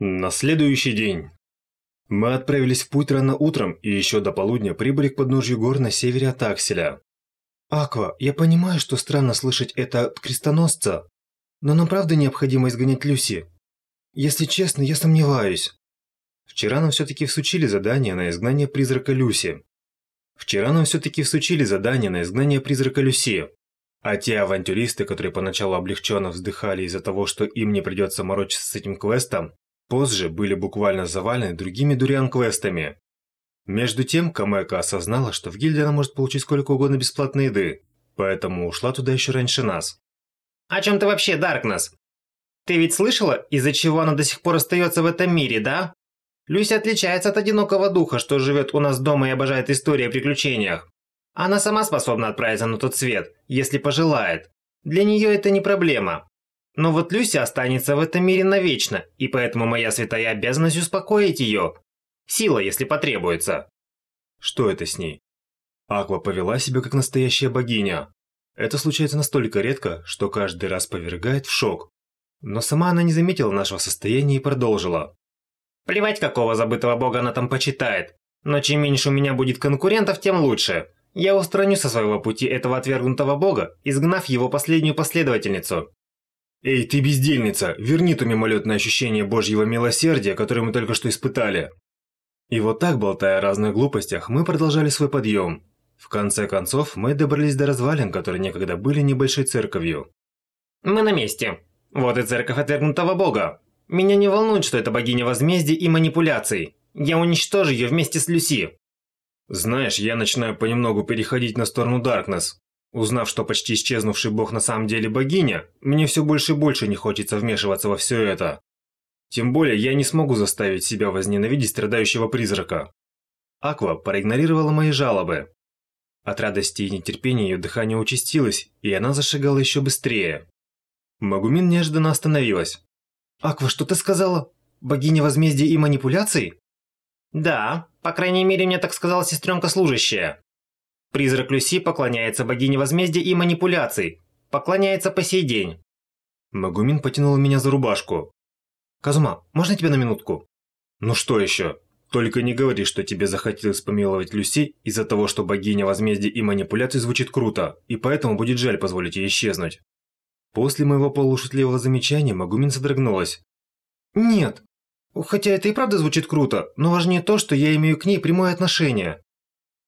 На следующий день. Мы отправились в путь рано утром и еще до полудня прибыли к подножью гор на севере от Акселя. Аква, я понимаю, что странно слышать это от крестоносца, но нам правда необходимо изгонять Люси. Если честно, я сомневаюсь. Вчера нам все-таки всучили задание на изгнание призрака Люси. Вчера нам все-таки всучили задание на изгнание призрака Люси. А те авантюристы, которые поначалу облегченно вздыхали из-за того, что им не придется морочиться с этим квестом, Позже были буквально завалены другими дуриан-квестами. Между тем, Камека осознала, что в гильдии она может получить сколько угодно бесплатной еды, поэтому ушла туда еще раньше нас. «О чем ты вообще, Даркнесс? Ты ведь слышала, из-за чего она до сих пор остается в этом мире, да? Люся отличается от одинокого духа, что живет у нас дома и обожает истории о приключениях. Она сама способна отправиться на тот свет, если пожелает. Для нее это не проблема. Но вот Люся останется в этом мире навечно, и поэтому моя святая обязанность успокоить ее. Сила, если потребуется. Что это с ней? Аква повела себя как настоящая богиня. Это случается настолько редко, что каждый раз повергает в шок. Но сама она не заметила нашего состояния и продолжила. Плевать, какого забытого бога она там почитает. Но чем меньше у меня будет конкурентов, тем лучше. Я устраню со своего пути этого отвергнутого бога, изгнав его последнюю последовательницу. «Эй, ты бездельница, верни то мимолетное ощущение божьего милосердия, которое мы только что испытали». И вот так, болтая о разных глупостях, мы продолжали свой подъем. В конце концов, мы добрались до развалин, которые некогда были небольшой церковью. «Мы на месте. Вот и церковь отвергнутого бога. Меня не волнует, что это богиня возмездия и манипуляций. Я уничтожу ее вместе с Люси». «Знаешь, я начинаю понемногу переходить на сторону Даркнесс. Узнав, что почти исчезнувший бог на самом деле богиня, мне все больше и больше не хочется вмешиваться во все это. Тем более я не смогу заставить себя возненавидеть страдающего призрака. Аква проигнорировала мои жалобы. От радости и нетерпения ее дыхание участилось, и она зашагала еще быстрее. Магумин неожиданно остановилась. «Аква, что ты сказала? Богиня возмездия и манипуляций?» «Да, по крайней мере, мне так сказала сестренка служащая. Призрак Люси поклоняется богине возмездия и манипуляций. Поклоняется по сей день. Магумин потянула меня за рубашку. «Казума, можно тебя на минутку?» «Ну что еще? Только не говори, что тебе захотелось помиловать Люси из-за того, что богиня возмездия и манипуляций звучит круто, и поэтому будет жаль позволить ей исчезнуть». После моего полушутливого замечания Магумин содрогнулась. «Нет. Хотя это и правда звучит круто, но важнее то, что я имею к ней прямое отношение.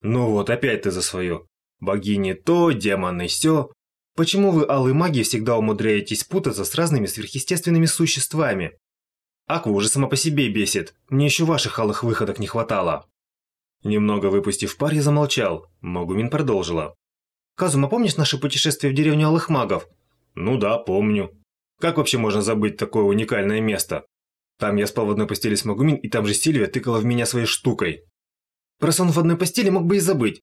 Ну вот, опять ты за свое. Богини то, демоны сё. Почему вы, алые маги, всегда умудряетесь путаться с разными сверхъестественными существами? Аква уже сама по себе бесит. Мне еще ваших алых выходок не хватало. Немного выпустив пар, я замолчал. Могумин продолжила. Казума, помнишь наше путешествие в деревню алых магов? Ну да, помню. Как вообще можно забыть такое уникальное место? Там я спал в одной постели с Магумин, и там же Сильвия тыкала в меня своей штукой. Про сон в одной постели мог бы и забыть.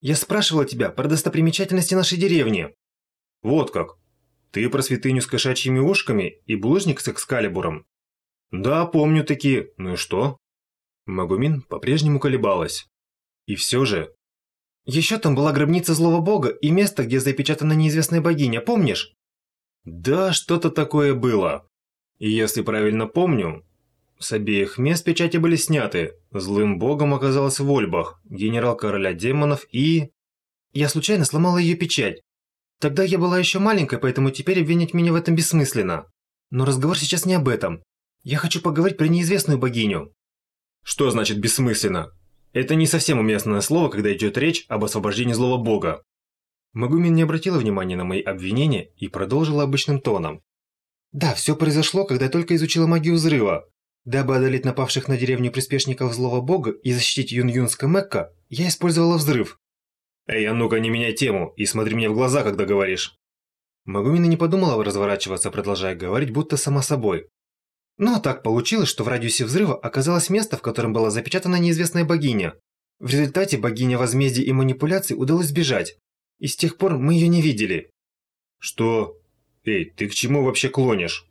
Я спрашивала тебя про достопримечательности нашей деревни. Вот как. Ты про святыню с кошачьими ушками и булыжник с экскалибуром? Да, помню такие. Ну и что? Магумин по-прежнему колебалась. И все же... Еще там была гробница злого бога и место, где запечатана неизвестная богиня, помнишь? Да, что-то такое было. И если правильно помню, с обеих мест печати были сняты. Злым богом оказался Вольбах, генерал короля демонов и... Я случайно сломала ее печать. Тогда я была еще маленькой, поэтому теперь обвинять меня в этом бессмысленно. Но разговор сейчас не об этом. Я хочу поговорить про неизвестную богиню. Что значит бессмысленно? Это не совсем уместное слово, когда идет речь об освобождении злого бога. Магумин не обратила внимания на мои обвинения и продолжила обычным тоном. Да, все произошло, когда я только изучила магию взрыва. Дабы одолеть напавших на деревню приспешников злого бога и защитить Юн-Юнска Мэкка, я использовала взрыв. Эй, а ну-ка не меняй тему и смотри мне в глаза, когда говоришь. Магумина не подумала разворачиваться, продолжая говорить, будто сама собой. Но так получилось, что в радиусе взрыва оказалось место, в котором была запечатана неизвестная богиня. В результате богиня возмездия и манипуляций удалось сбежать. И с тех пор мы ее не видели. Что? Эй, ты к чему вообще клонишь?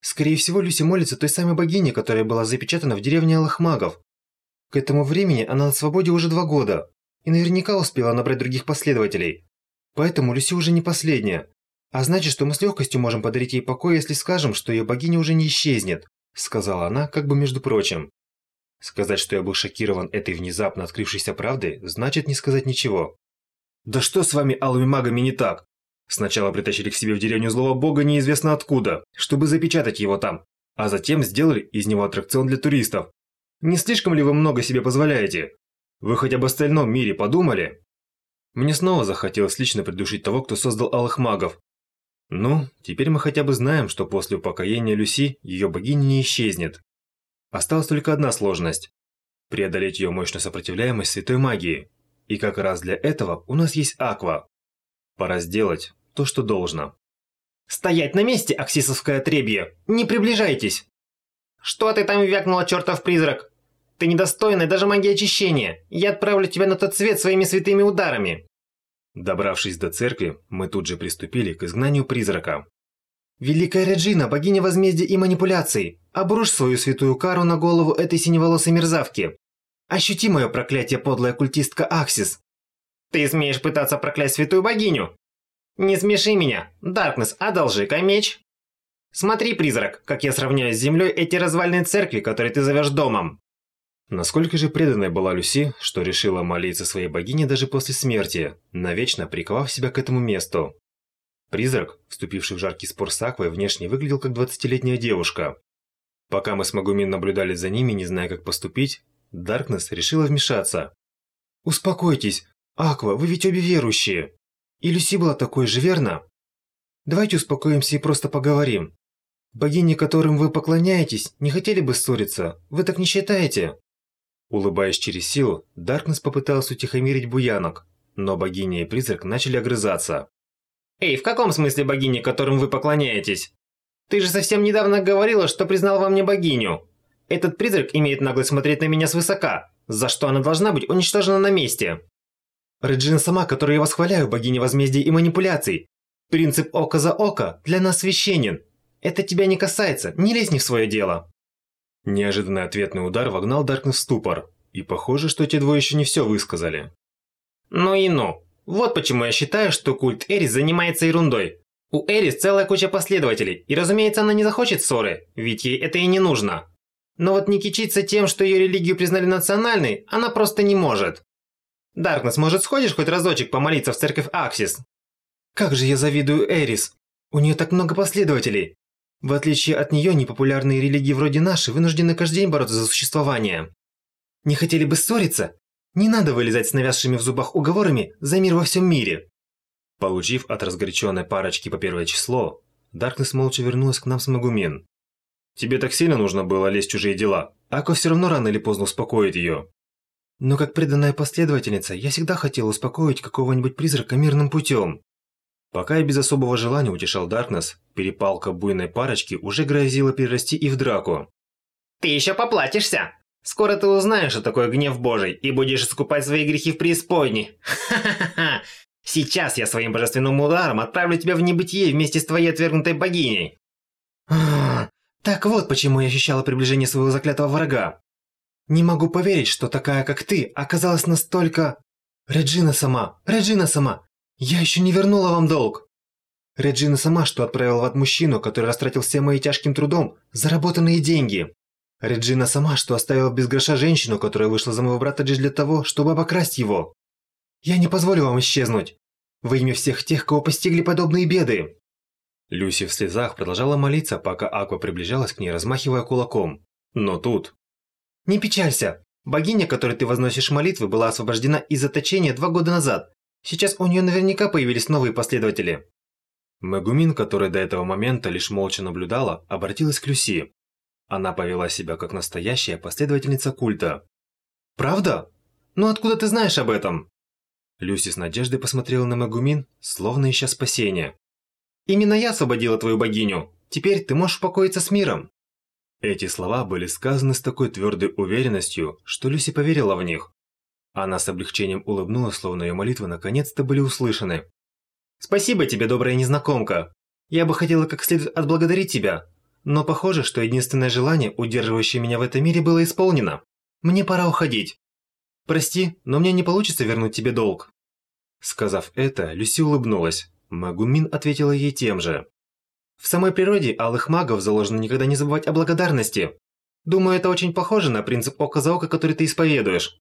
Скорее всего, Люси молится той самой богине, которая была запечатана в деревне Алых Магов. К этому времени она на свободе уже два года, и наверняка успела набрать других последователей. Поэтому Люси уже не последняя. А значит, что мы с легкостью можем подарить ей покой, если скажем, что ее богиня уже не исчезнет. сказала она, как бы между прочим. Сказать, что я был шокирован этой внезапно открывшейся правдой, значит не сказать ничего. Да что с вами, алыми магами, не так? Сначала притащили к себе в деревню злого бога неизвестно откуда, чтобы запечатать его там, а затем сделали из него аттракцион для туристов. Не слишком ли вы много себе позволяете? Вы хоть об остальном мире подумали? Мне снова захотелось лично придушить того, кто создал алых магов. Ну, теперь мы хотя бы знаем, что после упокоения Люси ее богиня не исчезнет. Осталась только одна сложность – преодолеть ее мощную сопротивляемость святой магии. И как раз для этого у нас есть Аква. Пора сделать то, что должно. «Стоять на месте, Аксисовское отребье! Не приближайтесь!» «Что ты там вякнула, чертов призрак? Ты недостойный даже магии очищения! Я отправлю тебя на тот свет своими святыми ударами!» Добравшись до церкви, мы тут же приступили к изгнанию призрака. «Великая Реджина, богиня возмездия и манипуляций, обрушь свою святую кару на голову этой синеволосой мерзавки. Ощути мое проклятие, подлая культистка Аксис!» «Ты смеешь пытаться проклясть святую богиню? Не смеши меня! Даркнесс, одолжи-ка меч!» «Смотри, призрак, как я сравняю с землей эти развальные церкви, которые ты зовешь домом!» Насколько же преданной была Люси, что решила молиться своей богине даже после смерти, навечно приковав себя к этому месту. Призрак, вступивший в жаркий спор с Аквой, внешне выглядел как двадцатилетняя девушка. Пока мы с Магумин наблюдали за ними, не зная, как поступить, Даркнесс решила вмешаться. «Успокойтесь. Аква, вы ведь обе верующие. И Люси была такой же, верно? Давайте успокоимся и просто поговорим. Богини, которым вы поклоняетесь, не хотели бы ссориться. Вы так не считаете?» Улыбаясь через силу, Даркнесс попытался утихомирить буянок, но богиня и призрак начали огрызаться. Эй, в каком смысле богини, которым вы поклоняетесь? Ты же совсем недавно говорила, что признал во мне богиню. Этот призрак имеет наглость смотреть на меня свысока, за что она должна быть уничтожена на месте. Реджина сама, которую я восхваляю, богиня возмездия и манипуляций. Принцип око за око для нас священен. Это тебя не касается, не лезь не в свое дело. Неожиданный ответный удар вогнал Даркнесс в ступор, и похоже, что те двое еще не все высказали. Ну и ну. Вот почему я считаю, что культ Эрис занимается ерундой. У Эрис целая куча последователей, и разумеется она не захочет ссоры, ведь ей это и не нужно. Но вот не кичиться тем, что ее религию признали национальной, она просто не может. Даркнесс, может сходишь хоть разочек помолиться в церковь Аксис? Как же я завидую Эрис. У нее так много последователей. В отличие от нее, непопулярные религии вроде нашей вынуждены каждый день бороться за существование. Не хотели бы ссориться? Не надо вылезать с навязшими в зубах уговорами за мир во всем мире. Получив от разгоряченной парочки по первое число, Даркнесс молча вернулась к нам с Магумин. «Тебе так сильно нужно было лезть в чужие дела. Ако все равно рано или поздно успокоит ее». «Но как преданная последовательница, я всегда хотела успокоить какого-нибудь призрака мирным путем». Пока я без особого желания утешал Даркнесс, перепалка буйной парочки уже грозила перерасти и в драку. «Ты еще поплатишься!» Скоро ты узнаешь, что такое гнев Божий, и будешь искупать свои грехи в преисподней. Ха-ха-ха! Сейчас я своим божественным ударом отправлю тебя в небытие вместе с твоей отвергнутой богиней. так вот почему я ощущала приближение своего заклятого врага. Не могу поверить, что такая, как ты, оказалась настолько... Реджина сама, Реджина сама, я еще не вернула вам долг. Реджина сама, что отправила в ад мужчину, который растратил все мои тяжким трудом заработанные деньги. Реджина сама, что оставила без гроша женщину, которая вышла за моего брата лишь для того, чтобы обокрасть его. Я не позволю вам исчезнуть. Во имя всех тех, кого постигли подобные беды. Люси в слезах продолжала молиться, пока Аква приближалась к ней, размахивая кулаком. Но тут... Не печалься. Богиня, которой ты возносишь молитвы, была освобождена из заточения два года назад. Сейчас у нее наверняка появились новые последователи. Мегумин, которая до этого момента лишь молча наблюдала, обратилась к Люси. Она повела себя как настоящая последовательница культа. «Правда? Ну откуда ты знаешь об этом?» Люси с надеждой посмотрела на Магумин, словно ища спасения. «Именно я освободила твою богиню. Теперь ты можешь успокоиться с миром». Эти слова были сказаны с такой твердой уверенностью, что Люси поверила в них. Она с облегчением улыбнулась, словно ее молитвы наконец-то были услышаны. «Спасибо тебе, добрая незнакомка. Я бы хотела как следует отблагодарить тебя, но похоже, что единственное желание, удерживающее меня в этом мире, было исполнено. Мне пора уходить. Прости, но мне не получится вернуть тебе долг. Сказав это, Люси улыбнулась. Магумин ответила ей тем же. В самой природе алых магов заложено никогда не забывать о благодарности. Думаю, это очень похоже на принцип око за око, который ты исповедуешь.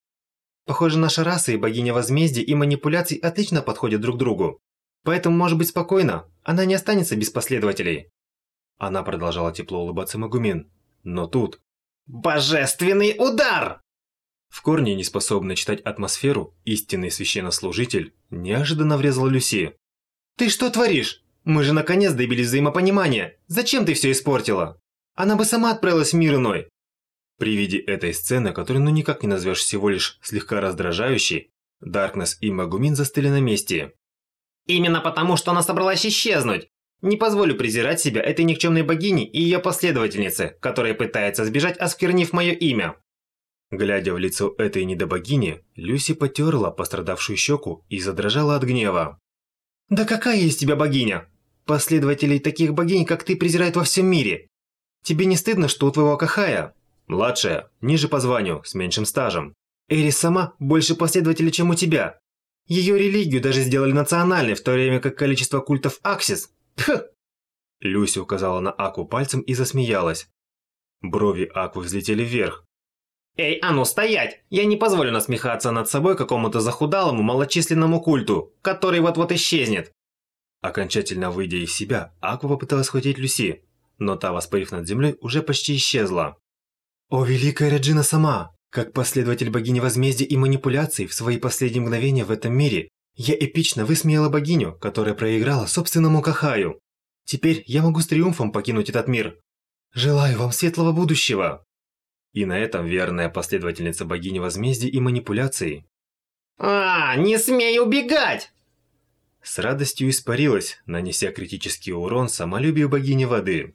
Похоже, наша раса и богиня возмездия и манипуляций отлично подходят друг другу. Поэтому может быть спокойно, она не останется без последователей. Она продолжала тепло улыбаться Магумин. Но тут... Божественный удар! В корне не способный читать атмосферу, истинный священнослужитель неожиданно врезал Люси. «Ты что творишь? Мы же наконец добились взаимопонимания. Зачем ты все испортила? Она бы сама отправилась в мир иной». При виде этой сцены, которую ну никак не назовешь всего лишь слегка раздражающей, Даркнесс и Магумин застыли на месте. Именно потому, что она собралась исчезнуть. Не позволю презирать себя этой никчемной богини и ее последовательнице, которая пытается сбежать, осквернив мое имя. Глядя в лицо этой недобогини, Люси потерла пострадавшую щеку и задрожала от гнева. «Да какая из тебя богиня? Последователей таких богинь, как ты, презирают во всем мире. Тебе не стыдно, что у твоего Кахая?» «Младшая, ниже по званию, с меньшим стажем». «Эрис сама больше последователей, чем у тебя. Ее религию даже сделали национальной, в то время как количество культов Аксис. Тьфу!» Люси указала на Аку пальцем и засмеялась. Брови Аку взлетели вверх. «Эй, а ну стоять! Я не позволю насмехаться над собой какому-то захудалому малочисленному культу, который вот-вот исчезнет!» Окончательно выйдя из себя, Аква попыталась схватить Люси, но та, воспарив над землей, уже почти исчезла. «О, великая Реджина сама! Как последователь богини возмездия и манипуляций в свои последние мгновения в этом мире, я эпично высмеяла богиню, которая проиграла собственному Кахаю. Теперь я могу с триумфом покинуть этот мир. Желаю вам светлого будущего!» И на этом верная последовательница богини возмездия и манипуляций. «А, не смей убегать!» С радостью испарилась, нанеся критический урон самолюбию богини воды.